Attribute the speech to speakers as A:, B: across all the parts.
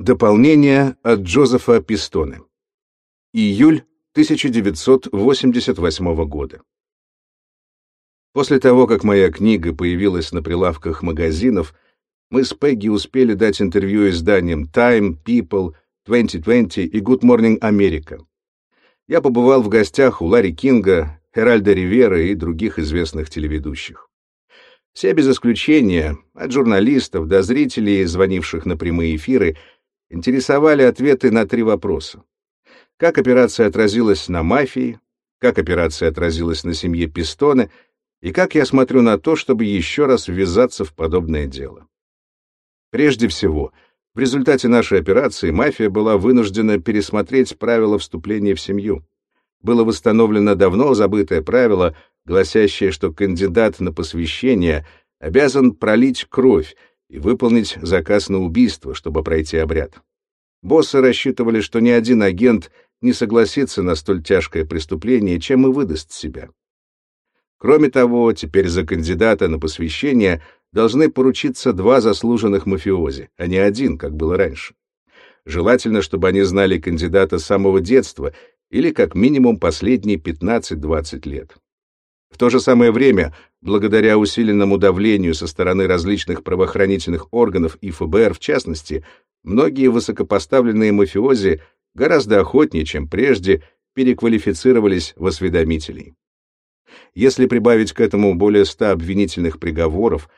A: Дополнение от Джозефа Пистоне. Июль 1988 года. После того, как моя книга появилась на прилавках магазинов, мы с Пегги успели дать интервью изданиям Time, People, 2020 и Good Morning America. Я побывал в гостях у Ларри Кинга, Херальда Ривера и других известных телеведущих. Все без исключения, от журналистов до зрителей, звонивших на прямые эфиры, интересовали ответы на три вопроса. Как операция отразилась на мафии, как операция отразилась на семье Пистоне и как я смотрю на то, чтобы еще раз ввязаться в подобное дело. Прежде всего, в результате нашей операции мафия была вынуждена пересмотреть правила вступления в семью. Было восстановлено давно забытое правило, гласящее, что кандидат на посвящение обязан пролить кровь и выполнить заказ на убийство, чтобы пройти обряд. Боссы рассчитывали, что ни один агент не согласится на столь тяжкое преступление, чем и выдаст себя. Кроме того, теперь за кандидата на посвящение должны поручиться два заслуженных мафиози, а не один, как было раньше. Желательно, чтобы они знали кандидата с самого детства или как минимум последние 15-20 лет. В то же самое время, благодаря усиленному давлению со стороны различных правоохранительных органов и ФБР в частности, многие высокопоставленные мафиози гораздо охотнее, чем прежде, переквалифицировались в осведомителей. Если прибавить к этому более ста обвинительных приговоров,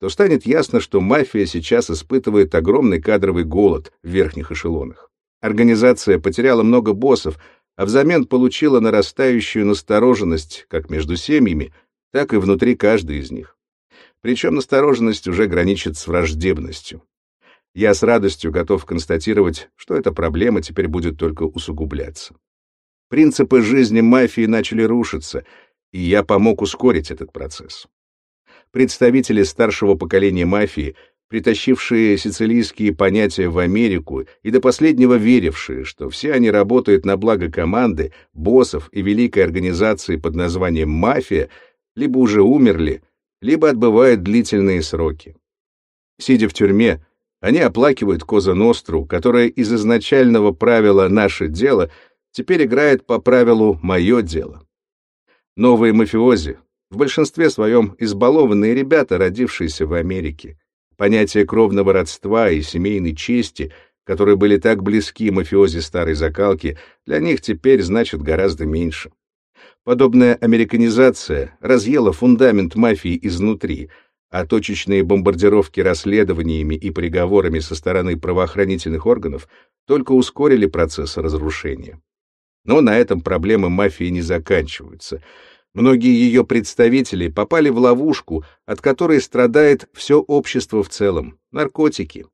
A: то станет ясно, что мафия сейчас испытывает огромный кадровый голод в верхних эшелонах. Организация потеряла много боссов, а взамен получила нарастающую настороженность как между семьями, так и внутри каждой из них. Причем настороженность уже граничит с враждебностью. Я с радостью готов констатировать, что эта проблема теперь будет только усугубляться. Принципы жизни мафии начали рушиться, и я помог ускорить этот процесс. Представители старшего поколения мафии — притащившие сицилийские понятия в Америку и до последнего верившие, что все они работают на благо команды, боссов и великой организации под названием «Мафия», либо уже умерли, либо отбывают длительные сроки. Сидя в тюрьме, они оплакивают Коза Ностру, которая из изначального правила «наше дело» теперь играет по правилу «мое дело». Новые мафиози, в большинстве своем избалованные ребята, родившиеся в Америке, Понятия кровного родства и семейной чести, которые были так близки мафиози старой закалки, для них теперь значат гораздо меньше. Подобная американизация разъела фундамент мафии изнутри, а точечные бомбардировки расследованиями и приговорами со стороны правоохранительных органов только ускорили процесс разрушения. Но на этом проблемы мафии не заканчиваются — Многие ее представители попали в ловушку, от которой страдает все общество в целом — наркотики.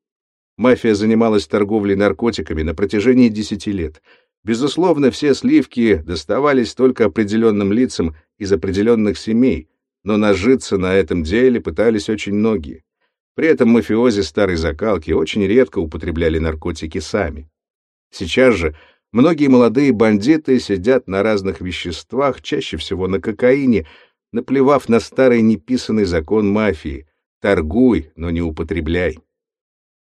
A: Мафия занималась торговлей наркотиками на протяжении десяти лет. Безусловно, все сливки доставались только определенным лицам из определенных семей, но нажиться на этом деле пытались очень многие. При этом мафиози старой закалки очень редко употребляли наркотики сами. Сейчас же Многие молодые бандиты сидят на разных веществах, чаще всего на кокаине, наплевав на старый неписанный закон мафии «торгуй, но не употребляй».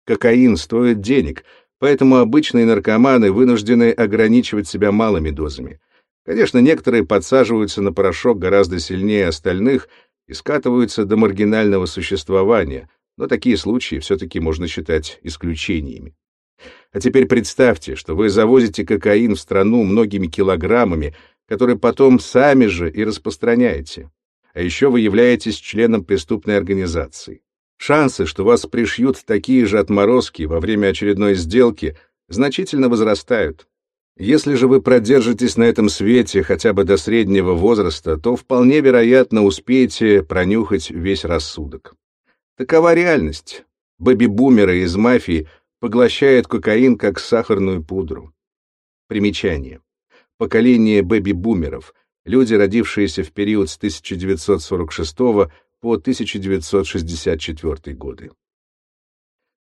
A: Кокаин стоит денег, поэтому обычные наркоманы вынуждены ограничивать себя малыми дозами. Конечно, некоторые подсаживаются на порошок гораздо сильнее остальных и скатываются до маргинального существования, но такие случаи все-таки можно считать исключениями. А теперь представьте, что вы завозите кокаин в страну многими килограммами, который потом сами же и распространяете. А еще вы являетесь членом преступной организации. Шансы, что вас пришьют такие же отморозки во время очередной сделки, значительно возрастают. Если же вы продержитесь на этом свете хотя бы до среднего возраста, то вполне вероятно успеете пронюхать весь рассудок. Такова реальность. Бэби-бумеры из мафии — поглощает кокаин как сахарную пудру. Примечание. Поколение бэби-бумеров, люди, родившиеся в период с 1946 по 1964 годы.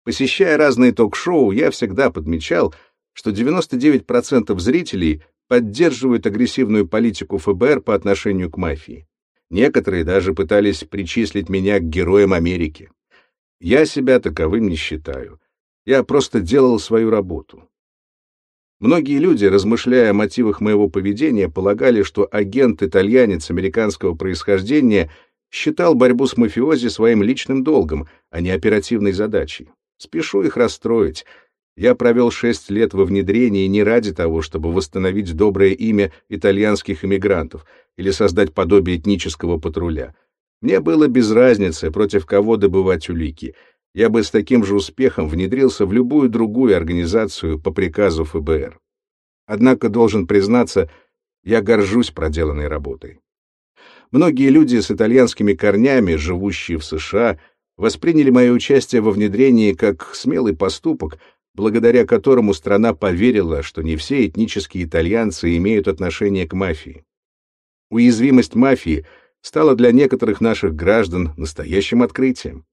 A: Посещая разные ток-шоу, я всегда подмечал, что 99% зрителей поддерживают агрессивную политику ФБР по отношению к мафии. Некоторые даже пытались причислить меня к героям Америки. Я себя таковым не считаю. Я просто делал свою работу. Многие люди, размышляя о мотивах моего поведения, полагали, что агент-итальянец американского происхождения считал борьбу с мафиози своим личным долгом, а не оперативной задачей. Спешу их расстроить. Я провел шесть лет во внедрении не ради того, чтобы восстановить доброе имя итальянских иммигрантов или создать подобие этнического патруля. Мне было без разницы, против кого добывать улики — я бы с таким же успехом внедрился в любую другую организацию по приказу ФБР. Однако, должен признаться, я горжусь проделанной работой. Многие люди с итальянскими корнями, живущие в США, восприняли мое участие во внедрении как смелый поступок, благодаря которому страна поверила, что не все этнические итальянцы имеют отношение к мафии. Уязвимость мафии стала для некоторых наших граждан настоящим открытием.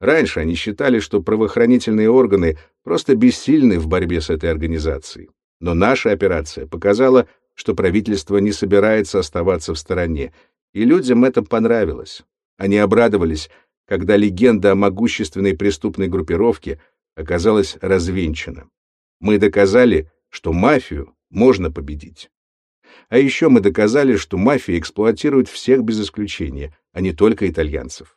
A: Раньше они считали, что правоохранительные органы просто бессильны в борьбе с этой организацией. Но наша операция показала, что правительство не собирается оставаться в стороне, и людям это понравилось. Они обрадовались, когда легенда о могущественной преступной группировке оказалась развенчана. Мы доказали, что мафию можно победить. А еще мы доказали, что мафия эксплуатирует всех без исключения, а не только итальянцев.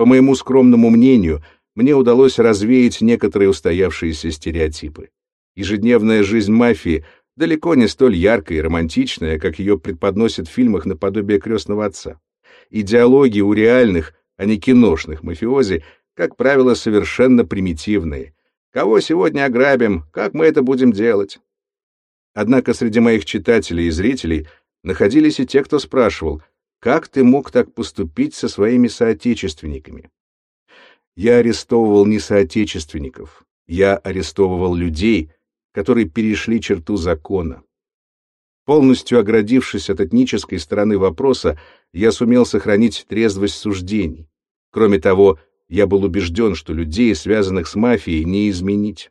A: По моему скромному мнению, мне удалось развеять некоторые устоявшиеся стереотипы. Ежедневная жизнь мафии далеко не столь яркая и романтичная, как ее преподносят в фильмах наподобие «Крестного отца». Идеологии у реальных, а не киношных мафиози, как правило, совершенно примитивные. Кого сегодня ограбим? Как мы это будем делать? Однако среди моих читателей и зрителей находились и те, кто спрашивал, как ты мог так поступить со своими соотечественниками? Я арестовывал не соотечественников, я арестовывал людей, которые перешли черту закона. Полностью оградившись от этнической стороны вопроса, я сумел сохранить трезвость суждений. Кроме того, я был убежден, что людей, связанных с мафией, не изменить.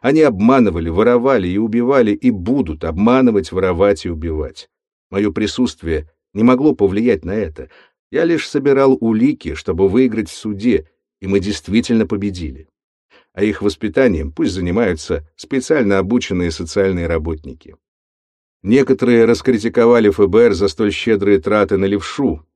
A: Они обманывали, воровали и убивали, и будут обманывать, воровать и убивать. Мое присутствие не могло повлиять на это. Я лишь собирал улики, чтобы выиграть в суде, и мы действительно победили. А их воспитанием пусть занимаются специально обученные социальные работники. Некоторые раскритиковали ФБР за столь щедрые траты на левшу.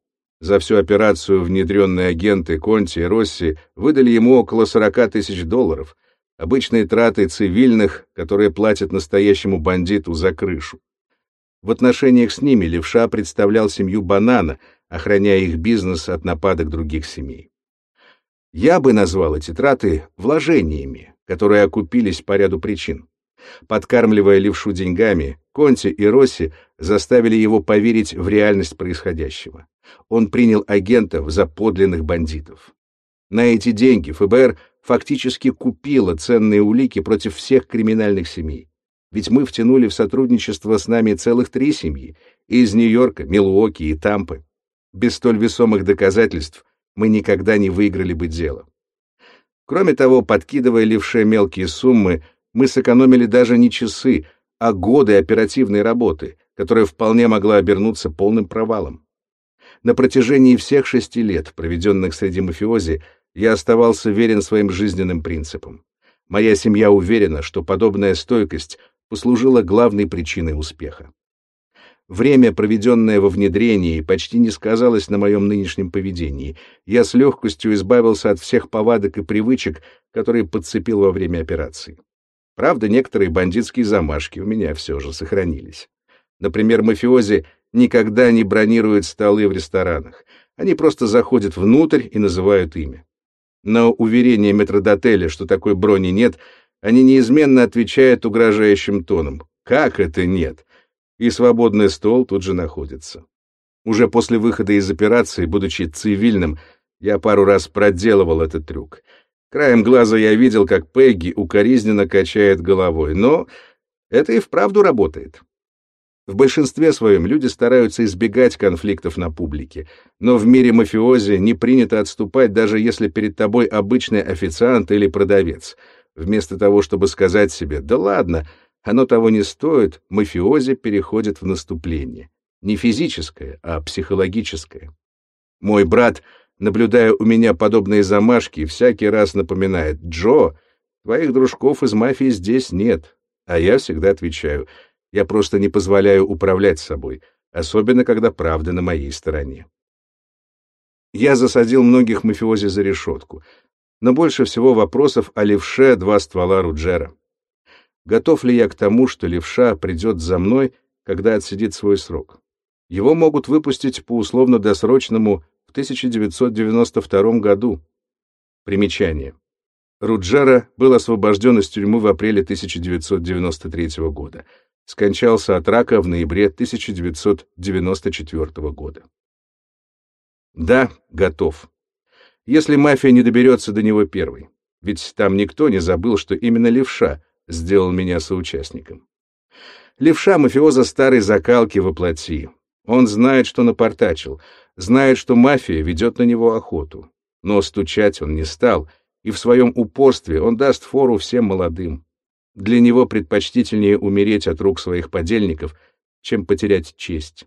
A: За всю операцию внедренные агенты Конти и Росси выдали ему около 40 тысяч долларов, обычные траты цивильных, которые платят настоящему бандиту за крышу. В отношениях с ними левша представлял семью Банана, охраняя их бизнес от нападок других семей. Я бы назвал эти траты вложениями, которые окупились по ряду причин. Подкармливая левшу деньгами, Конти и Росси заставили его поверить в реальность происходящего. Он принял агентов за подлинных бандитов. На эти деньги ФБР фактически купило ценные улики против всех криминальных семей. Ведь мы втянули в сотрудничество с нами целых три семьи — из Нью-Йорка, Милуоки и Тампы. Без столь весомых доказательств мы никогда не выиграли бы дело. Кроме того, подкидывая левше мелкие суммы, мы сэкономили даже не часы, а годы оперативной работы, которая вполне могла обернуться полным провалом. На протяжении всех шести лет, проведенных среди мафиози, я оставался верен своим жизненным принципам. Моя семья уверена, что подобная стойкость послужило главной причиной успеха. Время, проведенное во внедрении, почти не сказалось на моем нынешнем поведении. Я с легкостью избавился от всех повадок и привычек, которые подцепил во время операции. Правда, некоторые бандитские замашки у меня все же сохранились. Например, мафиози никогда не бронируют столы в ресторанах. Они просто заходят внутрь и называют имя. На уверение метродотеля, что такой брони нет, они неизменно отвечают угрожающим тоном. Как это нет? И свободный стол тут же находится. Уже после выхода из операции, будучи цивильным, я пару раз проделывал этот трюк. Краем глаза я видел, как Пегги укоризненно качает головой, но это и вправду работает. В большинстве своем люди стараются избегать конфликтов на публике, но в мире мафиози не принято отступать, даже если перед тобой обычный официант или продавец — Вместо того, чтобы сказать себе «да ладно», оно того не стоит, мафиози переходит в наступление. Не физическое, а психологическое. Мой брат, наблюдая у меня подобные замашки, всякий раз напоминает «Джо, Твоих дружков из мафии здесь нет. А я всегда отвечаю, я просто не позволяю управлять собой, особенно когда правда на моей стороне. Я засадил многих мафиози за решетку, но больше всего вопросов о левше два ствола Руджера. Готов ли я к тому, что левша придет за мной, когда отсидит свой срок? Его могут выпустить по условно-досрочному в 1992 году. Примечание. Руджера был освобожден из тюрьмы в апреле 1993 года. Скончался от рака в ноябре 1994 года. Да, готов. Если мафия не доберется до него первой. Ведь там никто не забыл, что именно левша сделал меня соучастником. Левша мафиоза старой закалки воплоти. Он знает, что напортачил, знает, что мафия ведет на него охоту. Но стучать он не стал, и в своем упорстве он даст фору всем молодым. Для него предпочтительнее умереть от рук своих подельников, чем потерять честь.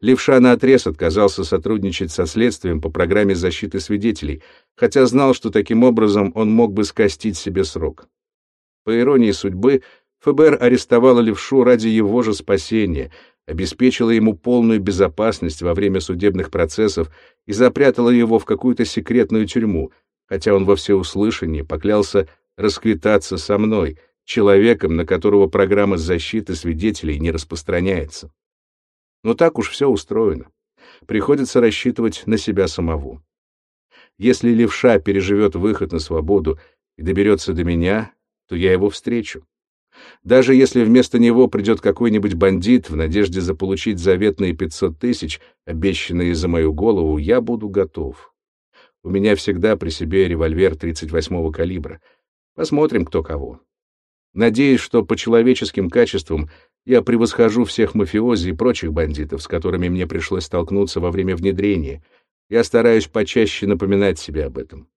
A: Левша наотрез отказался сотрудничать со следствием по программе защиты свидетелей, хотя знал, что таким образом он мог бы скостить себе срок. По иронии судьбы, ФБР арестовало Левшу ради его же спасения — обеспечила ему полную безопасность во время судебных процессов и запрятала его в какую-то секретную тюрьму, хотя он во всеуслышание поклялся расквитаться со мной, человеком, на которого программа защиты свидетелей не распространяется. Но так уж все устроено. Приходится рассчитывать на себя самого. Если левша переживет выход на свободу и доберется до меня, то я его встречу. Даже если вместо него придет какой-нибудь бандит в надежде заполучить заветные 500 тысяч, обещанные за мою голову, я буду готов. У меня всегда при себе револьвер 38-го калибра. Посмотрим, кто кого. Надеюсь, что по человеческим качествам я превосхожу всех мафиози и прочих бандитов, с которыми мне пришлось столкнуться во время внедрения. Я стараюсь почаще напоминать себе об этом.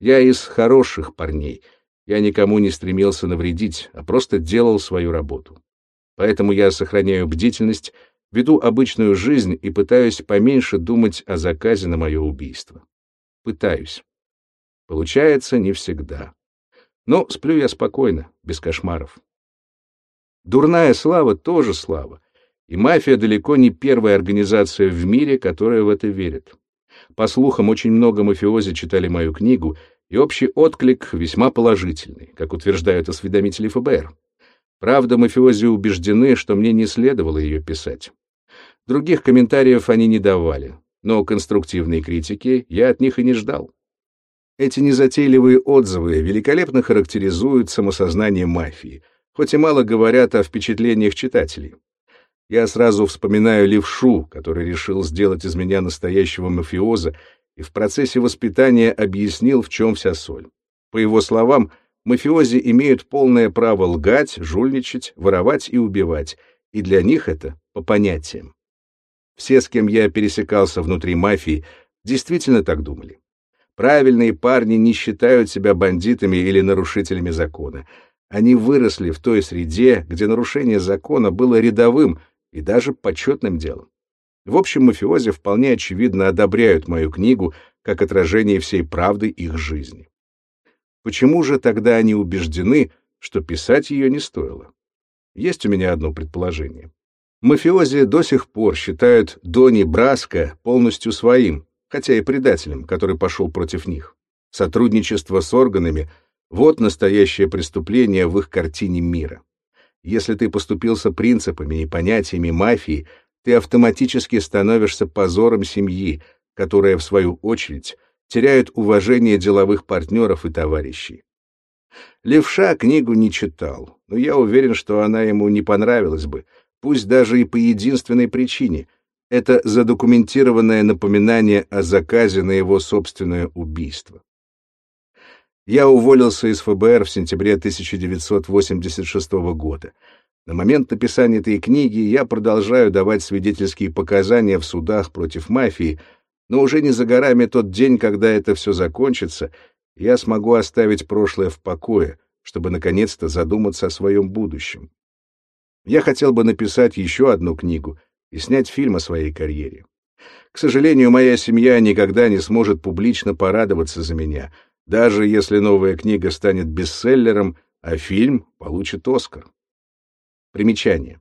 A: Я из хороших парней — я никому не стремился навредить, а просто делал свою работу. Поэтому я сохраняю бдительность, веду обычную жизнь и пытаюсь поменьше думать о заказе на мое убийство. Пытаюсь. Получается не всегда. Но сплю я спокойно, без кошмаров. Дурная слава тоже слава, и мафия далеко не первая организация в мире, которая в это верит. По слухам, очень много мафиози читали мою книгу и общий отклик весьма положительный, как утверждают осведомители ФБР. Правда, мафиози убеждены, что мне не следовало ее писать. Других комментариев они не давали, но конструктивной критики я от них и не ждал. Эти незатейливые отзывы великолепно характеризуют самосознание мафии, хоть и мало говорят о впечатлениях читателей. Я сразу вспоминаю левшу, который решил сделать из меня настоящего мафиоза и в процессе воспитания объяснил, в чем вся соль. По его словам, мафиози имеют полное право лгать, жульничать, воровать и убивать, и для них это по понятиям. Все, с кем я пересекался внутри мафии, действительно так думали. Правильные парни не считают себя бандитами или нарушителями закона. Они выросли в той среде, где нарушение закона было рядовым и даже почетным делом. В общем, мафиози вполне очевидно одобряют мою книгу как отражение всей правды их жизни. Почему же тогда они убеждены, что писать ее не стоило? Есть у меня одно предположение. Мафиози до сих пор считают Дони Браско полностью своим, хотя и предателем, который пошел против них. Сотрудничество с органами — вот настоящее преступление в их картине мира. Если ты поступился принципами и понятиями мафии, ты автоматически становишься позором семьи, которая, в свою очередь, теряет уважение деловых партнеров и товарищей. Левша книгу не читал, но я уверен, что она ему не понравилась бы, пусть даже и по единственной причине — это задокументированное напоминание о заказе на его собственное убийство. Я уволился из ФБР в сентябре 1986 года — на момент написания этой книги я продолжаю давать свидетельские показания в судах против мафии, но уже не за горами тот день, когда это все закончится, я смогу оставить прошлое в покое, чтобы наконец-то задуматься о своем будущем. Я хотел бы написать еще одну книгу и снять фильм о своей карьере. К сожалению, моя семья никогда не сможет публично порадоваться за меня, даже если новая книга станет бестселлером, а фильм получит Оскар. Примечание.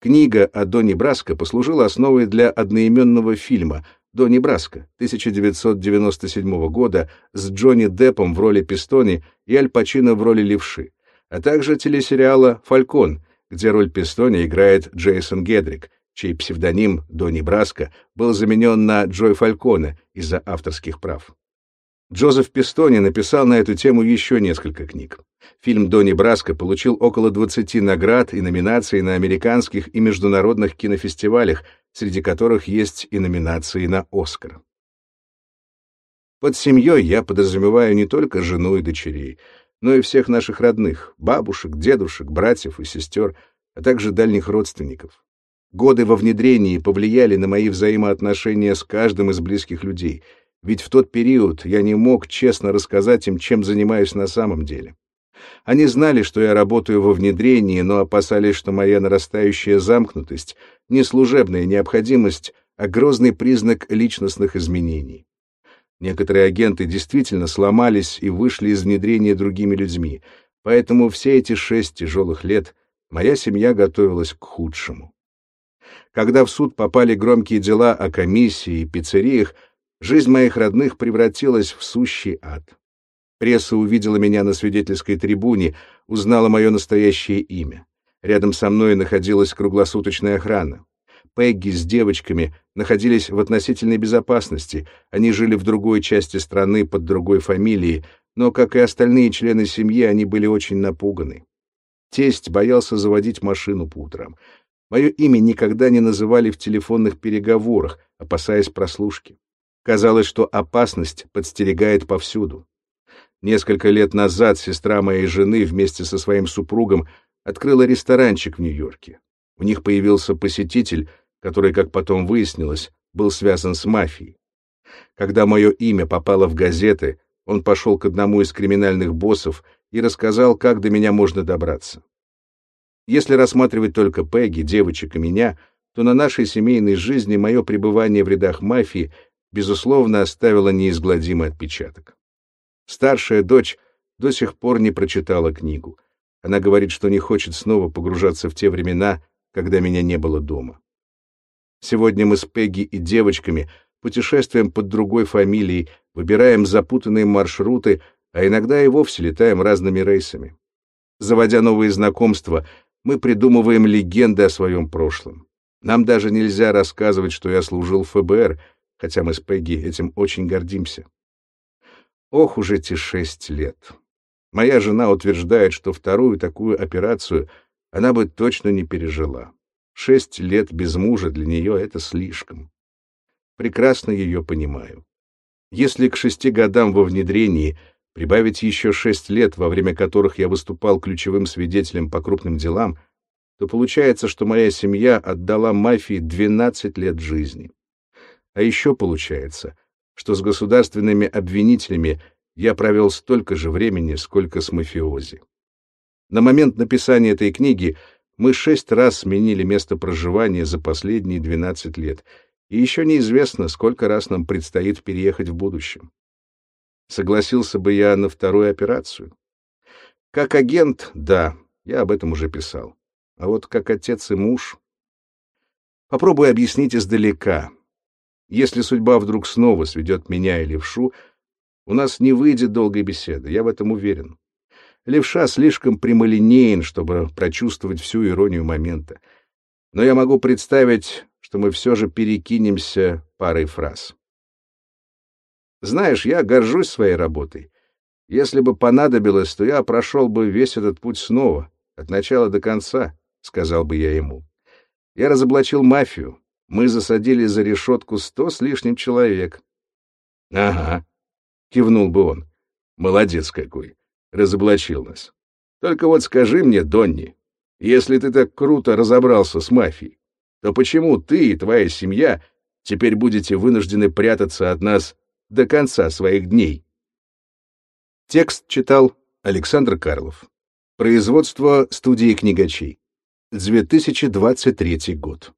A: Книга о Донни Браско послужила основой для одноименного фильма «Донни Браско» 1997 года с Джонни Деппом в роли Пистони и Аль Пачино в роли Левши, а также телесериала «Фалькон», где роль Пистони играет Джейсон Гедрик, чей псевдоним Донни Браско был заменен на Джой Фальконе из-за авторских прав. Джозеф Пистони написал на эту тему еще несколько книг. Фильм «Донни Браско» получил около 20 наград и номинаций на американских и международных кинофестивалях, среди которых есть и номинации на «Оскар». Под семьей я подразумеваю не только жену и дочерей, но и всех наших родных, бабушек, дедушек, братьев и сестер, а также дальних родственников. Годы во внедрении повлияли на мои взаимоотношения с каждым из близких людей, ведь в тот период я не мог честно рассказать им, чем занимаюсь на самом деле. Они знали, что я работаю во внедрении, но опасались, что моя нарастающая замкнутость — не служебная необходимость, а грозный признак личностных изменений. Некоторые агенты действительно сломались и вышли из внедрения другими людьми, поэтому все эти шесть тяжелых лет моя семья готовилась к худшему. Когда в суд попали громкие дела о комиссии и пиццериях, жизнь моих родных превратилась в сущий ад. Пресса увидела меня на свидетельской трибуне, узнала мое настоящее имя. Рядом со мной находилась круглосуточная охрана. Пегги с девочками находились в относительной безопасности, они жили в другой части страны под другой фамилией, но, как и остальные члены семьи, они были очень напуганы. Тесть боялся заводить машину по утрам. Мое имя никогда не называли в телефонных переговорах, опасаясь прослушки. Казалось, что опасность подстерегает повсюду. Несколько лет назад сестра моей жены вместе со своим супругом открыла ресторанчик в Нью-Йорке. У них появился посетитель, который, как потом выяснилось, был связан с мафией. Когда мое имя попало в газеты, он пошел к одному из криминальных боссов и рассказал, как до меня можно добраться. Если рассматривать только Пегги, девочек и меня, то на нашей семейной жизни мое пребывание в рядах мафии, безусловно, оставило неизгладимый отпечаток. Старшая дочь до сих пор не прочитала книгу. Она говорит, что не хочет снова погружаться в те времена, когда меня не было дома. Сегодня мы с Пегги и девочками путешествуем под другой фамилией, выбираем запутанные маршруты, а иногда и вовсе летаем разными рейсами. Заводя новые знакомства, мы придумываем легенды о своем прошлом. Нам даже нельзя рассказывать, что я служил в ФБР, хотя мы с Пегги этим очень гордимся. Ох уж эти шесть лет. Моя жена утверждает, что вторую такую операцию она бы точно не пережила. Шесть лет без мужа для нее — это слишком. Прекрасно ее понимаю. Если к шести годам во внедрении — прибавить еще шесть лет, во время которых я выступал ключевым свидетелем по крупным делам, то получается, что моя семья отдала мафии 12 лет жизни. А еще получается, что с государственными обвинителями я провел столько же времени, сколько с мафиози. На момент написания этой книги мы шесть раз сменили место проживания за последние 12 лет, и еще неизвестно, сколько раз нам предстоит переехать в будущем. Согласился бы я на вторую операцию? Как агент, да, я об этом уже писал. А вот как отец и муж... Попробую объяснить издалека. Если судьба вдруг снова сведет меня и левшу, у нас не выйдет долгой беседы, я в этом уверен. Левша слишком прямолинеен, чтобы прочувствовать всю иронию момента. Но я могу представить, что мы все же перекинемся парой фраз. Знаешь, я горжусь своей работой. Если бы понадобилось, то я прошел бы весь этот путь снова, от начала до конца, — сказал бы я ему. Я разоблачил мафию. Мы засадили за решетку сто с лишним человек. — Ага, — кивнул бы он. — Молодец какой. Разоблачил нас. Только вот скажи мне, Донни, если ты так круто разобрался с мафией, то почему ты и твоя семья теперь будете вынуждены прятаться от нас до конца своих дней. Текст читал Александр Карлов. Производство студии книгачей. 2023 год.